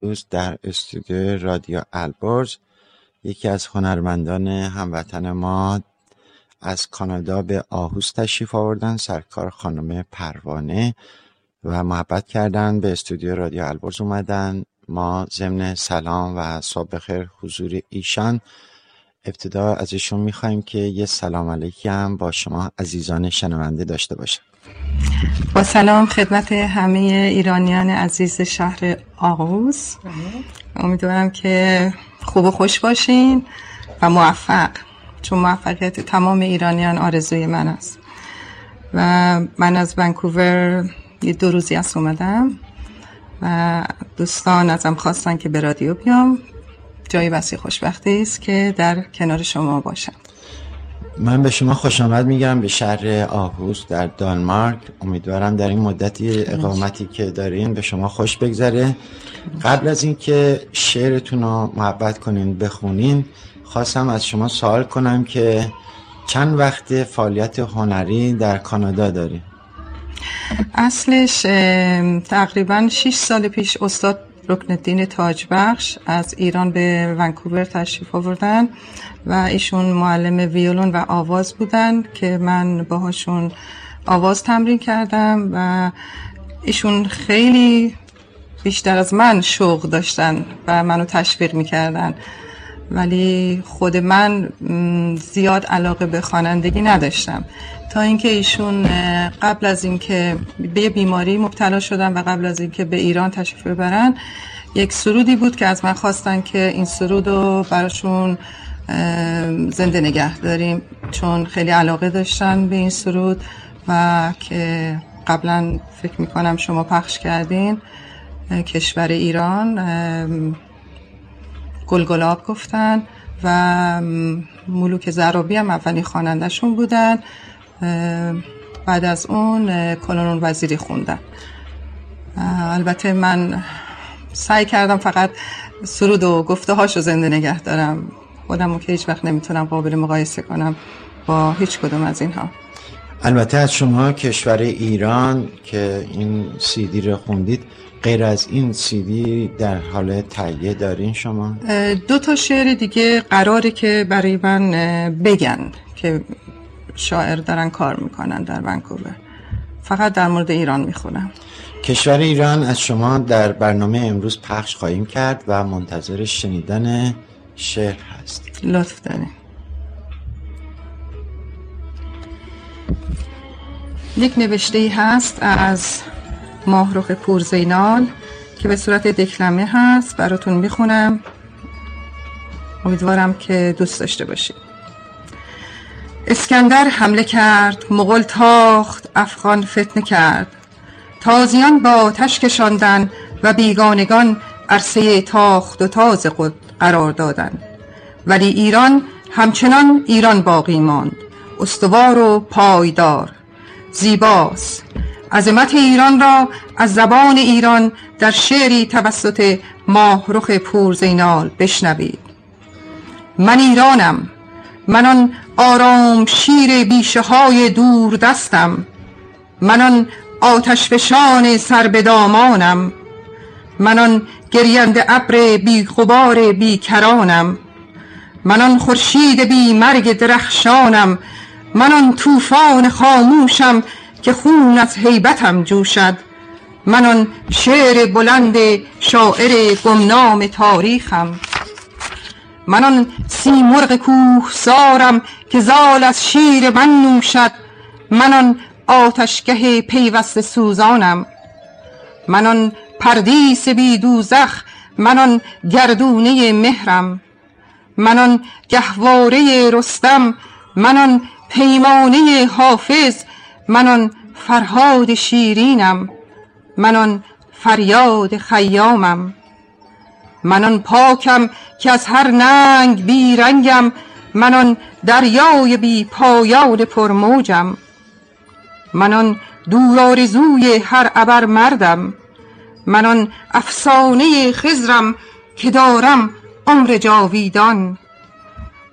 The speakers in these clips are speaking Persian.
روز در استودیو رادیو البرز یکی از هنرمندان هموطن ما از کانادا به آهوز تشریف آوردن سرکار خانم پروانه و محبت کردن به استودیو رادیو البرز اومدن. ما ضمن سلام و صبح خیر حضور ایشان. ابتدا ازشون می‌خوایم که یه سلام علیکی هم با شما عزیزان شنونده داشته باشن با سلام خدمت همه ایرانیان عزیز شهر آغوز. امیدوارم که خوب و خوش باشین و موفق چون موفقیت تمام ایرانیان آرزوی من است. و من از ونکوور یه دو روزی است اومدم و دوستان ازم خواستن که به رادیو بیام. جای وسیع خوشبختی است که در کنار شما باشم من به شما خوش آمد میگم به شهر آهوز در دانمارک. امیدوارم در این مدتی اقامتی که دارین به شما خوش بگذره. قبل از اینکه شعرتون رو محبت کنین بخونین خواستم از شما سوال کنم که چند وقت فعالیت هنری در کانادا دارین؟ اصلش تقریبا 6 سال پیش استاد رکن الدین تاجبخش از ایران به ونکوور تشریف آوردن و ایشون معلم ویولون و آواز بودن که من باهاشون آواز تمرین کردم و ایشون خیلی بیشتر از من شوق داشتن و منو تشویق می‌کردن. ولی خود من زیاد علاقه به خوانندگی نداشتم. تا اینکه ایشون قبل از اینکه به بیماری مبتلا شدن و قبل از اینکه به ایران تشریف ببرن یک سرودی بود که از من خواستن که این سرود رو براشون زنده نگه داریم چون خیلی علاقه داشتن به این سرود و که قبلا فکر می‌کنم شما پخش کردین کشور ایران گلگلاب گفتن و ملوک زرابی هم اولین خوانندهشون بودن. بعد از اون کلونون وزیری خوندن البته من سعی کردم فقط سرود و گفته هاشو زنده نگه دارم. خودم که هیچ وقت نمی‌تونم قابل مقایسه کنم با هیچ کدوم از اینها. البته از شما کشور ایران که این سیدی رو خوندید غیر از این سیدی در حال تهیه دارین شما؟ دو تا شعر دیگه قراره که برای من بگن که شاعر دارن کار می‌کنن در ونکوور. فقط در مورد ایران می‌خونم. کشور ایران از شما در برنامه امروز پخش خواهیم کرد و منتظر شنیدن شعر هست. لطف داریم یک نوشته هست از ماهروخ پورزینال که به صورت دکلمه هست. براتون می‌خونم. امیدوارم که دوست داشته باشید. اسکندر حمله کرد مغل تاخت افغان فتنه کرد. تازیان با آتش کشاندن و بیگانگان عرصه تاخت و تاز خود قرار دادند ولی ایران همچنان ایران باقی ماند. استوار و پایدار. زیباست. عظمت ایران را از زبان ایران در شعری توسط ماهرخ پورزینال بشنوید. من ایرانم. من آن آرام شیر بیشه های دور دستم. من آن آتش فشان سر به دامانم. من آن گریند ابر بی کرانم. من آن خورشید بی مرگ درخشانم. من آن طوفان خاموشم که خون از حیبتم جوشد. من آن شعر بلند شاعر گمنام تاریخم. من آن سیمرغ کوه سارم که زال از شیر من نوشد. من آن آتشگه پیوست سوزانم. من آن پردیس بی دوزخ من آن گردونه مهرم. من آن گهواره رستم من آن پیمانه حافظ من آن فرهاد شیرینم. من آن فریاد خیامم. من آن پاکم که از هر ننگ بی رنگم من آن دریای بی پایان پرموجم. من آن دور آرزوی هر ابر مردم من آن افسانه خزرم که دارم عمر جاویدان.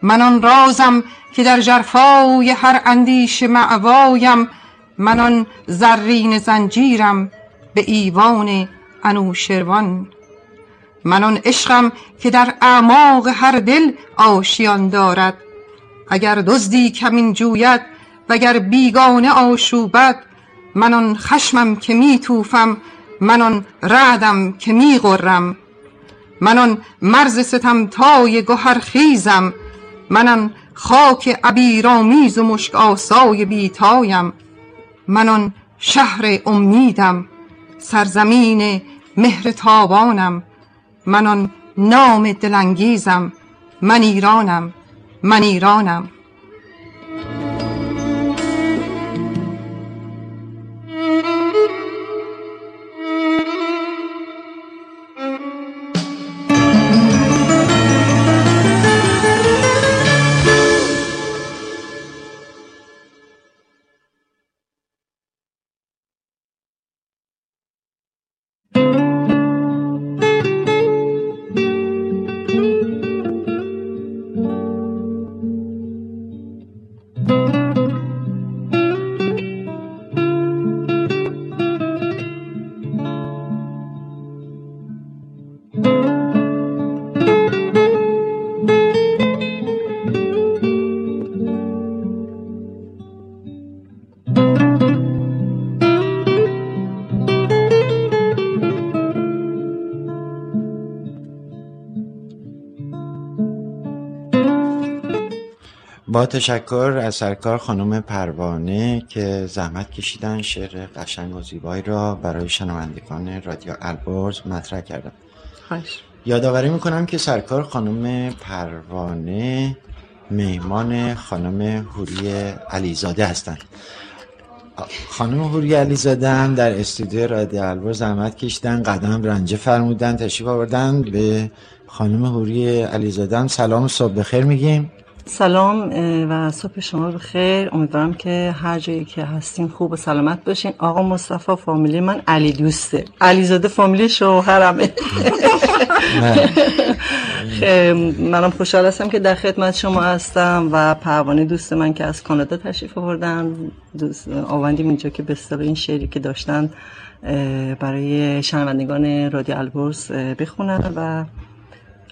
من آن رازم که در جرفای هر اندیش معوایم من آن زرین زنجیرم به ایوان انوشروان. من آن عشقم که در اعماق هر دل آشیان دارد. اگر دزدی کمین جوید وگر بیگانه آشوبد من آن خشمم که می توفم من آن رعدم که می غرم من آن مرز ستمتای گهر خیزم من آن خاک عبیرآمیز و مشک آسای بیتایم. من آن شهر امیدم سرزمین مهر تابانم من آن نام دلانگیزم من ایرانم من ایرانم. با تشکر از سرکار خانم پروانه که زحمت کشیدن شعر قشنگ و زیبایی را برای شنوندگان رادیو البرز مطرح کردم. یادآوری می‌کنم که سرکار خانم پروانه مهمان خانم هوری علیزاده هستند. خانم هوری علیزاده هم در استودیو رادیو البرز زحمت کشیدن قدم رنجه فرمودن تشریف آوردن. به خانم هوری علیزاده هم سلام صبح بخیر میگیم. سلام و صبح شما بخیر. امیدوارم که هر جایی که هستین خوب و سلامت باشین. آقا مصطفی فامیلی من علی دوسته. علیزاده فامیلی شوهرمه. منم خوشحال هستم که در خدمت شما هستم و پروانه دوست من که از کانادا تشریف آوردن. دوست آوندیم اینجا که به این شعری که داشتن برای شنوندگان رادیو البرز بخونن و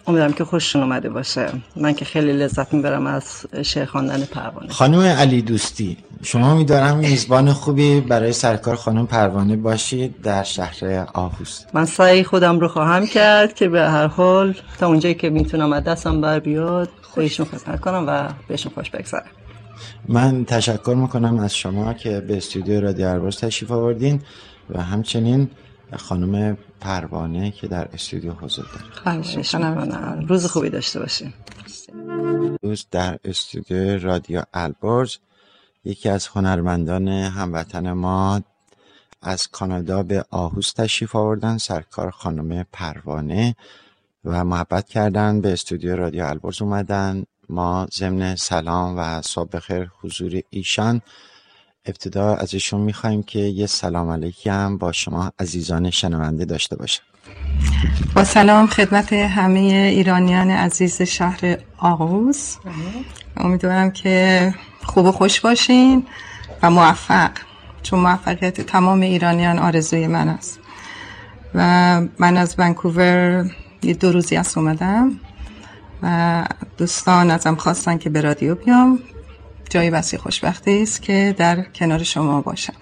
امیدوارم که خوششون اومده باشه. من که خیلی لذت می‌برم از شعر خواندن پروانه. خانم علی دوستی شما میدارم میزبان خوبی برای سرکار خانم پروانه باشید در شهر آهوست من سعی خودم رو خواهم کرد که به هر حال تا اونجایی که می‌تونم از دستم بر بیاد خودشون خدمت کنم و بهشون خوش بگذارم من تشکر می‌کنم از شما که به استودیو رادیو ارباز تشریف آوردین و همچنین خانم پروانه که در استودیو حضور داره. روز خوبی داشته باشیم روز در استودیو رادیو البرز یکی از هنرمندان هموطن ما از کانادا به آهوس تشریف آوردن سرکار خانم پروانه و محبت کردن به استودیو رادیو البرز اومدن. ما ضمن سلام و صبح خیر حضور ایشان ابتدا ازشون می‌خوایم که یه سلام علیکی هم با شما عزیزان شنونده داشته باشه با سلام خدمت همه ایرانیان عزیز شهر آغوز. امیدوارم که خوب و خوش باشین و موفق چون موفقیت تمام ایرانیان آرزوی من است. و من از ونکوور یه دو روزی از اومدم و دوستان ازم خواستن که به رادیو بیام. جای وسیع خوشبختی است که در کنار شما باشم.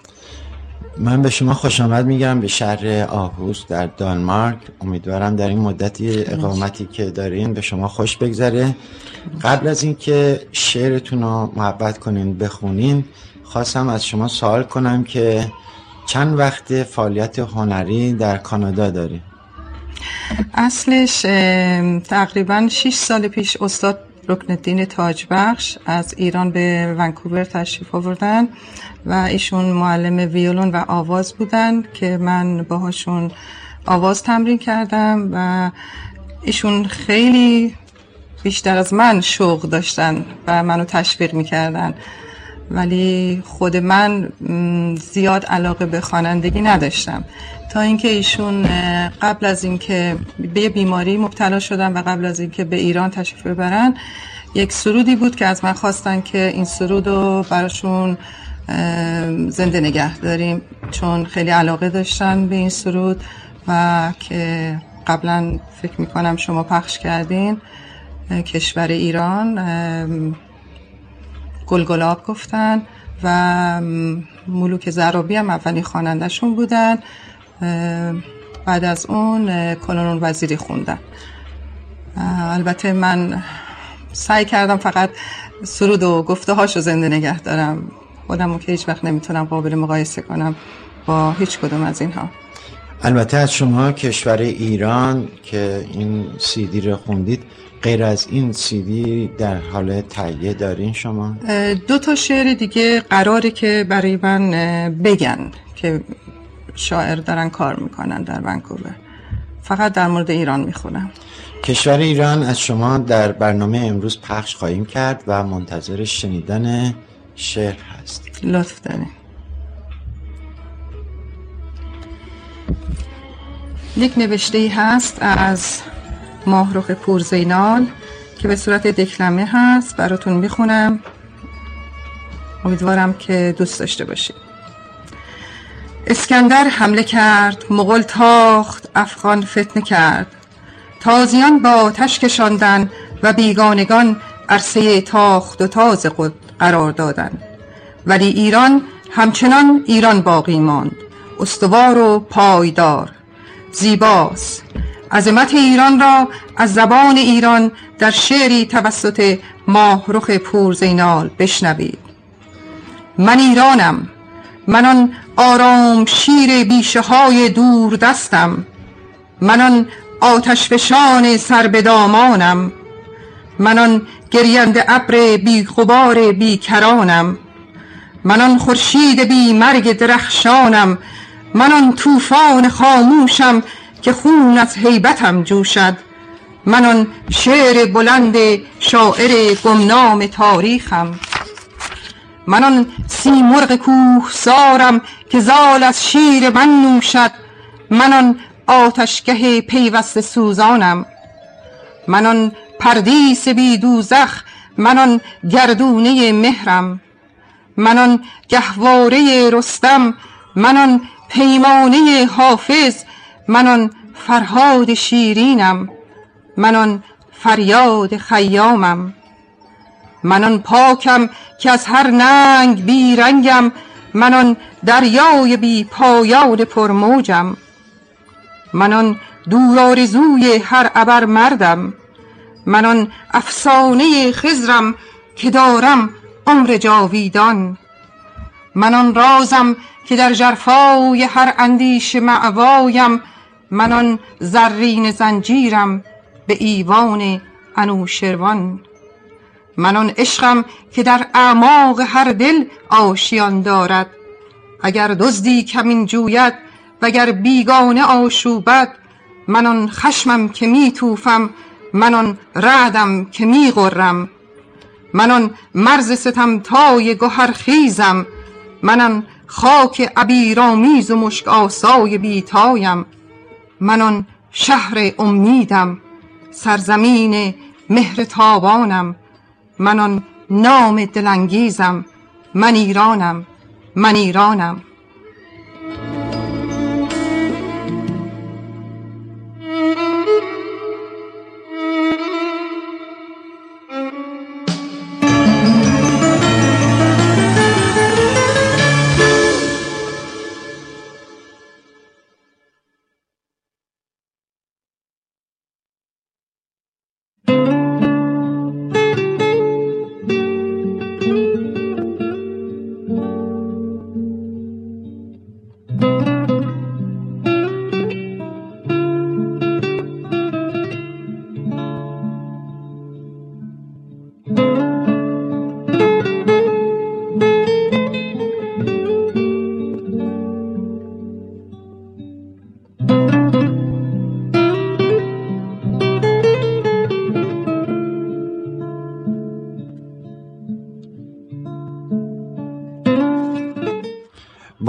من به شما خوش آمد میگم به شهر آهوس در دانمارک. امیدوارم در این مدتی اقامتی که دارین به شما خوش بگذره. قبل از اینکه شعرتون رو محبت کنین بخونین خواستم از شما سوال کنم که چند وقت فعالیت هنری در کانادا داری؟ اصلش تقریبا 6 سال پیش استاد رکن الدین تاجبخش از ایران به ونکوور تشریف آوردن و ایشون معلم ویولون و آواز بودن که من باهاشون آواز تمرین کردم و ایشون خیلی بیشتر از من شوق داشتن و منو تشویق می‌کردن. ولی خود من زیاد علاقه به خوانندگی نداشتم. تا اینکه ایشون قبل از اینکه به بیماری مبتلا شدن و قبل از اینکه به ایران تشریف ببرن یک سرودی بود که از من خواستن که این سرود رو براشون زنده نگه داریم چون خیلی علاقه داشتن به این سرود و که قبلا فکر می‌کنم شما پخش کردین کشور ایران گلگلاب گفتن و ملوک زرابی هم اولین خوانندهشون بودن. بعد از اون کلونون وزیری خوندن البته من سعی کردم فقط سرود و گفته هاشو زنده نگه دارم. خودمو که هیچ وقت نمی‌تونم قابل مقایسه کنم با هیچ کدوم از اینها. البته از شما کشور ایران که این سیدی رو خوندید غیر از این سیدی در حال تهیه دارین شما؟ دو تا شعر دیگه قراره که برای من بگن که شاعر دارن کار می‌کنن در ونکوور. فقط در مورد ایران می‌خونم. کشور ایران از شما در برنامه امروز پخش خواهیم کرد و منتظر شنیدن شعر هست. لطف داریم یک نوشته ای هست از ماهرخ پورزینال که به صورت دکلمه هست. براتون می‌خونم. امیدوارم که دوست داشته باشید اسکندر حمله کرد مغل تاخت افغان فتنه کرد. تازیان با آتش کشاندن و بیگانگان عرصه تاخت و تاز خود قرار دادند ولی ایران همچنان ایران باقی ماند. استوار و پایدار. زیباست. عظمت ایران را از زبان ایران در شعری توسط ماهرخ پورزینال بشنوید. من ایرانم. من آن آرام شیر بیشه های دور دستم من آن آتش فشان سر به دامانم. من آن گریند ابر بی غبار بی کرانم من آن خورشید بی مرگ درخشانم. من آن طوفان خاموشم که خون از هیبتم جوشد. من آن شعر بلند شاعر گمنام تاریخم. من آن سیمرغ کوه سارم که زال از شیر من نوشد. من آن آتشگه پیوست سوزانم. من آن پردیس بی دوزخ من آن گردونه مهرم. من آن گهواره رستم من آن پیمانه حافظ من آن فرهاد شیرینم. من آن فریاد خیامم. من آن پاکم که از هر ننگ بی رنگم من آن دریای بی پایان پرموجم. من آن دور آرزوی هر ابر مردم من آن افسانه خزرم که دارم عمر جاویدان. من آن رازم که در جرفای هر اندیش معوایم من آن زرین زنجیرم به ایوان انوشروان. من آن عشقم که در اعماق هر دل آشیان دارد. اگر دزدی کمین جوید وگر بیگانه آشوبد من آن خشمم که می توفم من آن رعدم که می غرم من آن مرز ستمتای گهرخیزم من آن خاک عبیرآمیز و مشک آسای بیتایم. من آن شهر امیدم سرزمین مهر تابانم من آن نام دلانگیزم. من ایرانم. من ایرانم.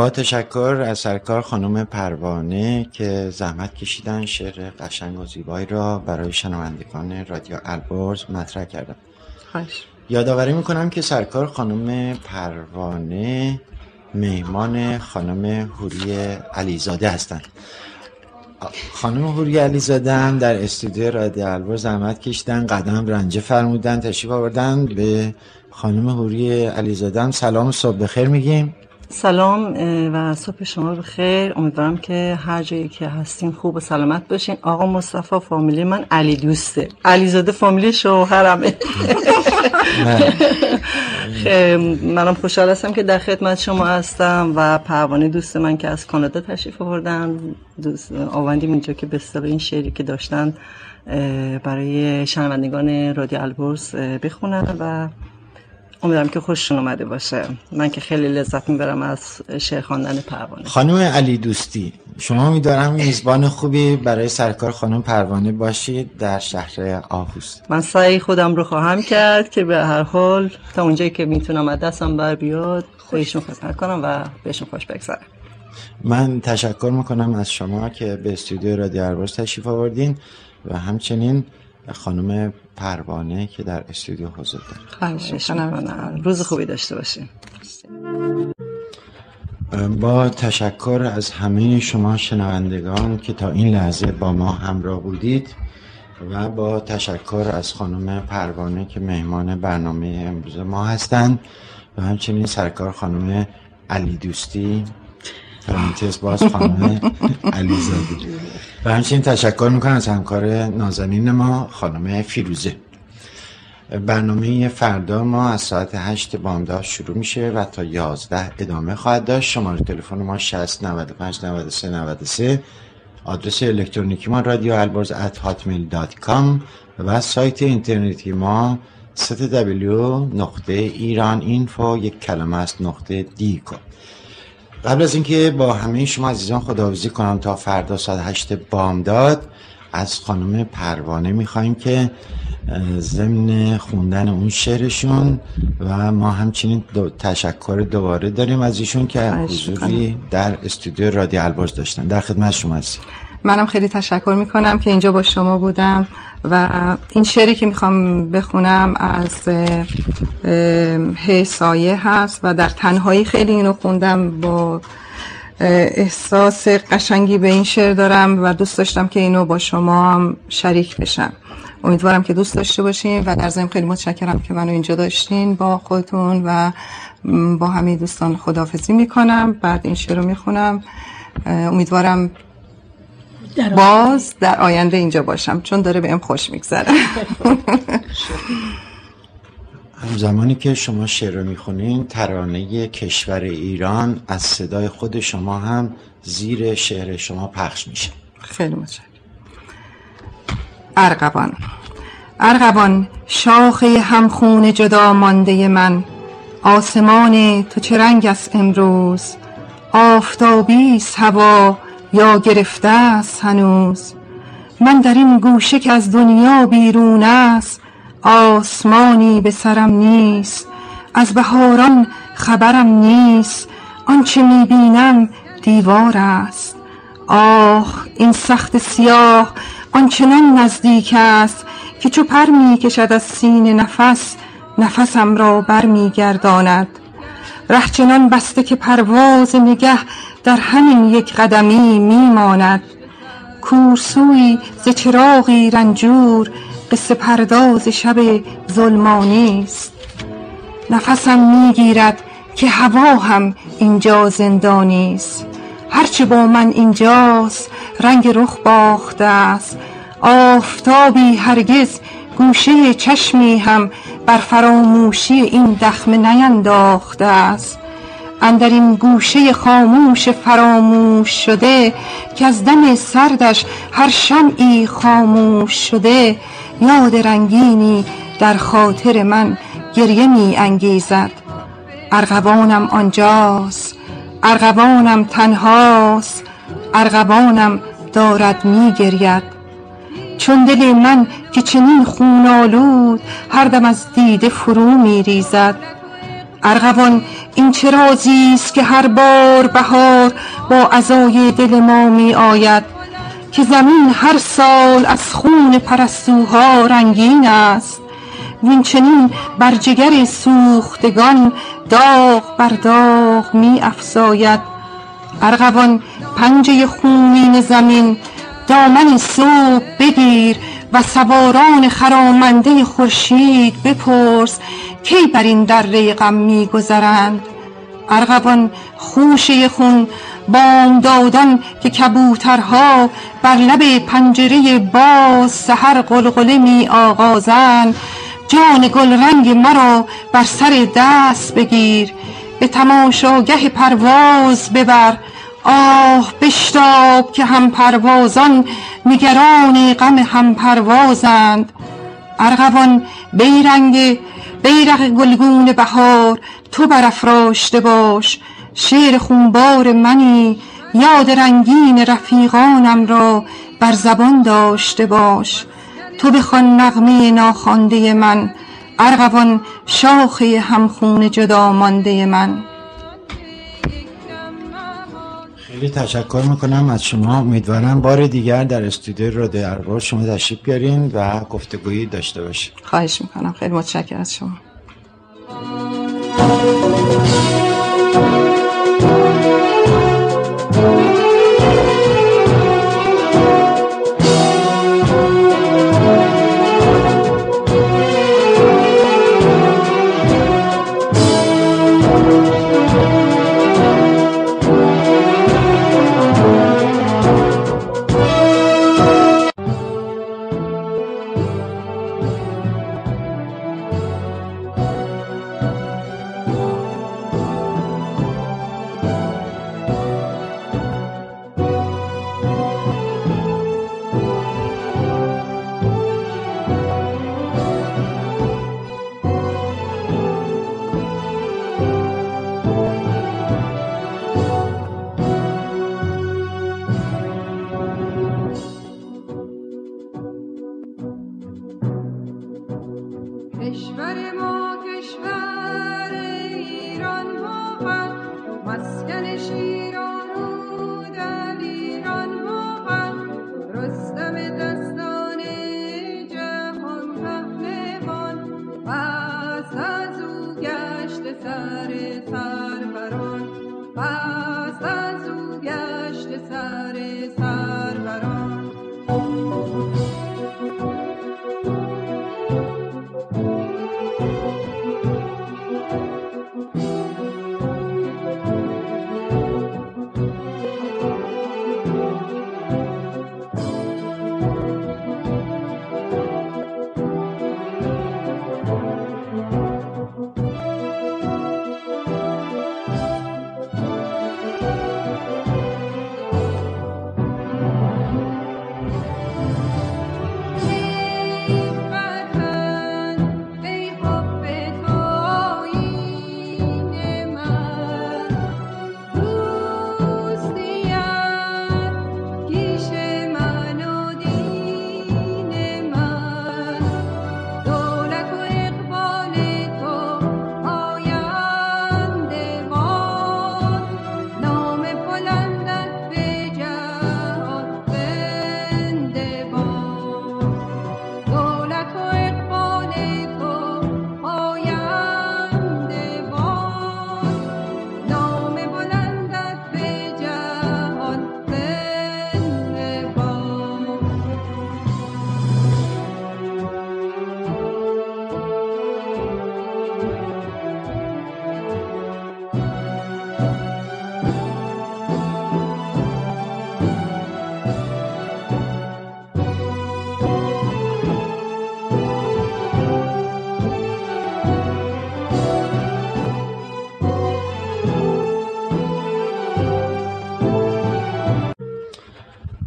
با تشکر از سرکار خانم پروانه که زحمت کشیدن شعر قشنگ و زیبایی را برای شنوندگان رادیو البرز مطرح کردم. خواهش. یادآوری می‌کنم که سرکار خانم پروانه مهمان خانم هوری علیزاده هستند. خانم هوری علی زادم در استودیو رادیو البر زحمت کشیدن قدم رنجه فرمودن تشریف آوردن. به خانم هوری علی زادم سلام صبح بخیر میگیم. سلام و صبح شما بخیر. امیدوارم که هر جایی که هستین خوب و سلامت باشین. آقا مصطفی فامیلی من علی دوسته. علی زاده فامیلی شوهرمه. منم خوشحال هستم که در خدمت شما هستم و پروانه دوست من که از کانادا تشریف آوردن. دوست آوندیم اینجا که به این شعری که داشتن برای شنوندگان رادیو البرز بخونن و امیدوارم که خوششون اومده باشه. من که خیلی لذت می‌برم از شعر خواندن پروانه. خانم علی دوستی شما میدارم میزبان خوبی برای سرکار خانم پروانه باشید در شهر آهوست من سعی خودم رو خواهم کرد که به هر حال تا اونجایی که می‌تونم از دستم بر بیاد خودشون خدمت کنم و بهشون خوش بگذارم من تشکر می‌کنم از شما که به استودیو رادیو ارباز تشریف آوردین و همچنین خانم پروانه که در استودیو حضور داره روز خوبی داشته باشیم با تشکر از همه شما شنوندگان که تا این لحظه با ما همراه بودید و با تشکر از خانم پروانه که مهمان برنامه امروز ما هستند و همچنین سرکار خانم علی دوستی پرانتز باز خانم علیزاده. و همچنین تشکر می‌کنم از همکار نازنین ما خانم فیروزه. برنامه فردا ما از ساعت 8 بامداد شروع میشه و تا 11 ادامه خواهد داشت. شماره تلفن ما 60 95 93 93 آدرس الکترونیکی ما رادیو البرز at Hotmail dot com و سایت اینترنتی ما W نقطه ایران اینفو یک کلمه است نقطه dk قبل از اینکه با همه شما عزیزان خداحافظی کنم تا فردا ساعت هشت بامداد از خانم پروانه می‌خوایم که ضمن خوندن اون شعرشون و ما همچنین دو تشکر دوباره داریم از ایشون که حضوری در استودیو رادیو البرز داشتن. در خدمت شما هستیم. منم خیلی تشکر می‌کنم که اینجا با شما بودم و این شعری که می‌خوام بخونم از حسایه هست و در تنهایی خیلی اینو خوندم با احساس قشنگی به این شعر دارم و دوست داشتم که اینو با شما هم شریک بشم. امیدوارم که دوست داشته باشین و در ضمن خیلی متشکرم که منو اینجا داشتین با خودتون و با همه دوستان خداحافظی می‌کنم. بعد این شعر رو می‌خونم. امیدوارم باز در آینده اینجا باشم چون داره بهم خوش میگذره. زمانی که شما شعر رو می‌خونین ترانه کشور ایران از صدای خود شما هم زیر شعر شما پخش میشه. خیلی متشکرم. ارغوان. ارغوان شاخه همخون جدا مانده من. آسمان تو چه رنگ است امروز؟ آفتابی هوا یا گرفته است هنوز. من در این گوشه که از دنیا بیرون است آسمانی به سرم نیست. از بهاران خبرم نیست. آنچه می‌بینم دیوار است. آه این سخت سیاه آنچنان نزدیک است که چو پر می‌کشد از سینه نفس نفسم را برمیگرداند. ره چنان بسته که پرواز نگه در همین یک قدمی میماند. کورسوی ز چراغی رنجور قصه پرداز شب ظلمانی است. نفسم می‌گیرد که هوا هم اینجا زندانی است. هرچه با من اینجاست رنگ رخ باخته است. آفتابی هرگز گوشه چشمی هم بر فراموشی این دخمه نینداخته است. اندر این گوشه خاموش فراموش شده که از دم سردش هر شمعی خاموش شده یاد رنگینی در خاطر من گریه می انگیزد. ارغوانم آنجاست ارغوانم تنهاست ارغوانم دارد می گرید. چون دل من که چنین خون آلود هر دم از دیده فرو می ریزد. ارغوان این چه رازی است که هر بار بهار با عزای دل ما می آید که زمین هر سال از خون پرستوها رنگین است. وین چنین بر جگر سوختگان داغ بر داغ می افزاید. ارغوان پنجه خونین زمین دامن صبح بگیر و سواران خرامنده خورشید بپرس کی بر این دره غم میگذرند. ارغوان خوشه خون بامدادان که کبوترها بر لب پنجره باز سحر قلقله می آغازند. جان گلرنگ مرا بر سر دست بگیر. به تماشاگه پرواز ببر. آه بشتاب که هم پروازان نگران غم هم پروازند ارغوان بیرنگ بیرق گلگون بهار تو برافراشته باش. شعر خونبار منی یاد رنگین رفیقانم را بر زبان داشته باش. تو بخوان نغمه ناخوانده من ارغوان شاخه همخون جدا مانده من. خیلی تشکر می‌کنم از شما. امیدوارم بار دیگر در استودیو رادیو ارباب شما تشریف بیارین و گفتگویی داشته باشیم خواهش می‌کنم. خیلی متشکرم از شما.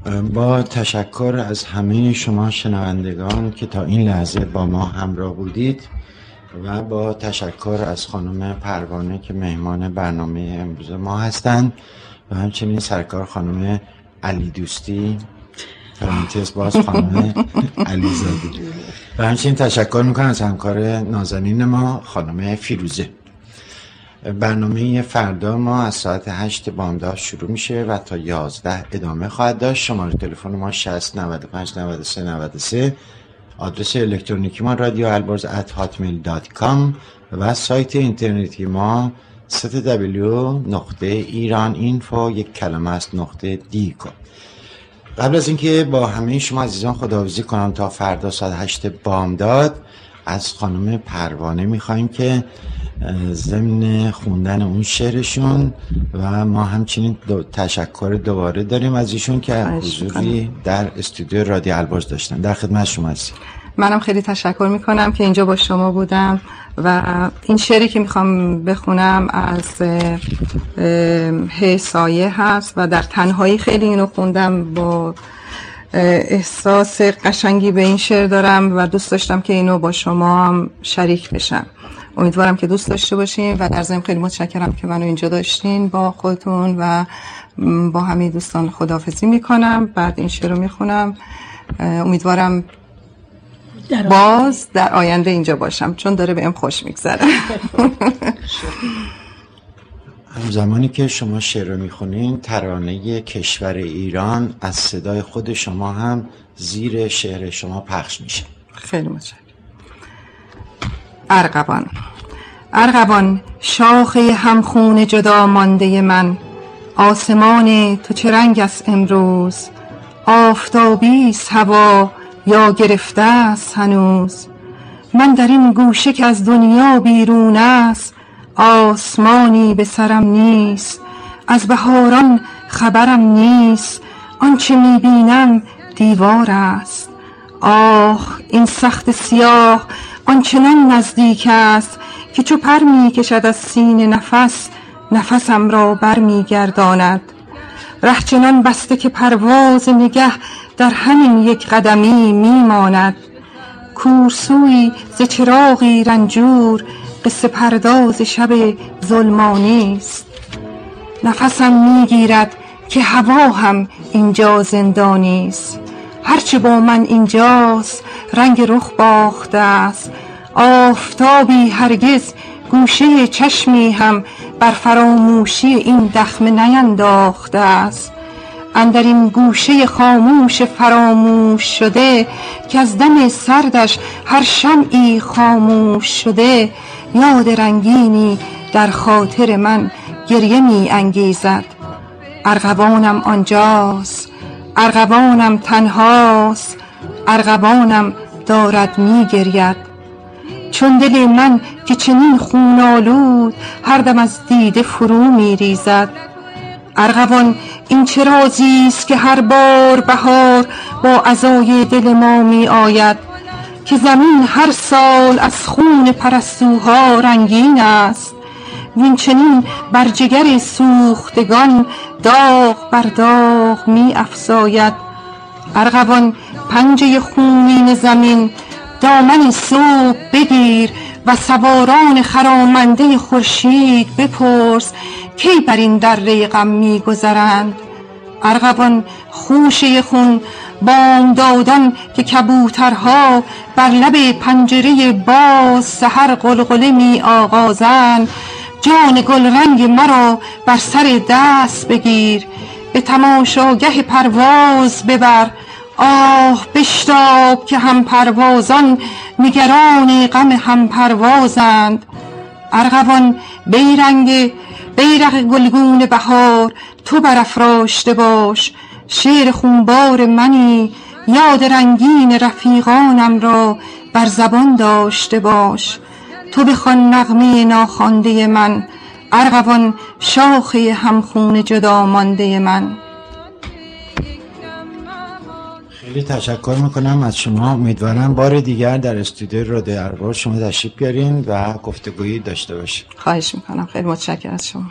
با تشکر از همه شما شنوندگان که تا این لحظه با ما همراه بودید و با تشکر از خانم پروانه که مهمان برنامه امروز ما هستند و همچنین سرکار خانم علی دوستی پرانتز باز خانم علی زادی و همچنین تشکر می‌کنم از همکار نازنین ما خانم فیروزه. برنامه فردا ما از ساعت 8 بامداد شروع میشه و تا 11 ادامه خواهد داشت. شماره تلفن ما 60 95 93 93 آدرس الکترونیکی ما رادیو البرز at Hotmail dot com و سایت اینترنتی ما www نقطه ایران اینفو یک کلمه است نقطه dk. قبل از اینکه با همه شما عزیزان خداحافظی کنم تا فردا ساعت هشت بامداد از خانم پروانه می‌خوایم که ضمن خوندن اون شعرشون و ما همچنین دو تشکر دوباره داریم از ایشون که حضوری در استودیو رادیو البرز داشتن. در خدمت شما هستیم. منم خیلی تشکر می‌کنم که اینجا با شما بودم و این شعری که می‌خوام بخونم از اه، اه، هی سایه هست و در تنهایی خیلی اینو خوندم با احساس قشنگی به این شعر دارم و دوست داشتم که اینو با شما هم شریک بشم. امیدوارم که دوست داشته باشین و در ضمن خیلی متشکرم که منو اینجا داشتین با خودتون و با همه دوستان خداحافظی می‌کنم. بعد این شعر رو می‌خونم. امیدوارم باز در آینده اینجا باشم چون داره بهم خوش میگذره. زمانی که شما شعر رو می‌خونین ترانه کشور ایران از صدای خود شما هم زیر شعر شما پخش میشه. خیلی متشکرم. ارغوان. ارغوان شاخه همخون جدا مانده من. آسمان تو چه رنگ است امروز؟ آفتابی است هوا یا گرفته است هنوز؟ من در این گوشه که از دنیا بیرون است آسمانی به سرم نیست. از بهاران خبرم نیست آنچه می‌بینم دیوار است. آه این سخت سیاه آنچنان نزدیک است که چو پر می کشد از سینه نفس نفسم را بر می گرداند ره چنان بسته که پرواز نگه در همین یک قدمی می ماند کورسوی ز چراغی رنجور قصه پرداز شب ظلمانی است. نفسم می‌گیرد که هوا هم اینجا زندانی است. هرچه با من اینجاست رنگ رخ باخته است. آفتابی هرگز گوشه چشمی هم بر فراموشی این دخمه نینداخته است. اندر این گوشه خاموش فراموش شده که از دم سردش هر شمعی خاموش شده یاد رنگینی در خاطر من گریه می انگیزد. ارغوانم آنجاست. ارغوانم تنهاست ارغوانم دارد می گرید چون دل من که چنین خون آلود هر دم از دیده فرو می ریزد ارغوان این چه رازی است که هر بار بهار با عزای دل ما می آید که زمین هر سال از خون پرستوها رنگین است. وین چنین بر جگر سوختگان داغ بر داغ می افزاید. ارغوان پنجه خونین زمین دامن صبح بگیر و سواران خرامنده خورشید بپرس کی بر این دره غم میگذرند ارغوان خوشه خون بامدادان که کبوترها بر لب پنجره باز سحر قلقله می آغازند. جان گل رنگ مرا بر سر دست بگیر. به تماشاگه پرواز ببر. آه بشتاب که هم پروازان نگران غم هم پروازند ارغوان بیرنگ بیرق گلگون بهار تو برافراشته باش. شعر خونبار منی یاد رنگین رفیقانم را بر زبان داشته باش. تو بخوان نغمه ناخوانده من ارغوان شاخه همخون جدا مانده من. خیلی تشکر می‌کنم از شما. امیدوارم بار دیگر در استودیو رادیو البرز شما تشریف بیارین و گفتگویی داشته باشیم خواهش می‌کنم. خیلی متشکرم از شما.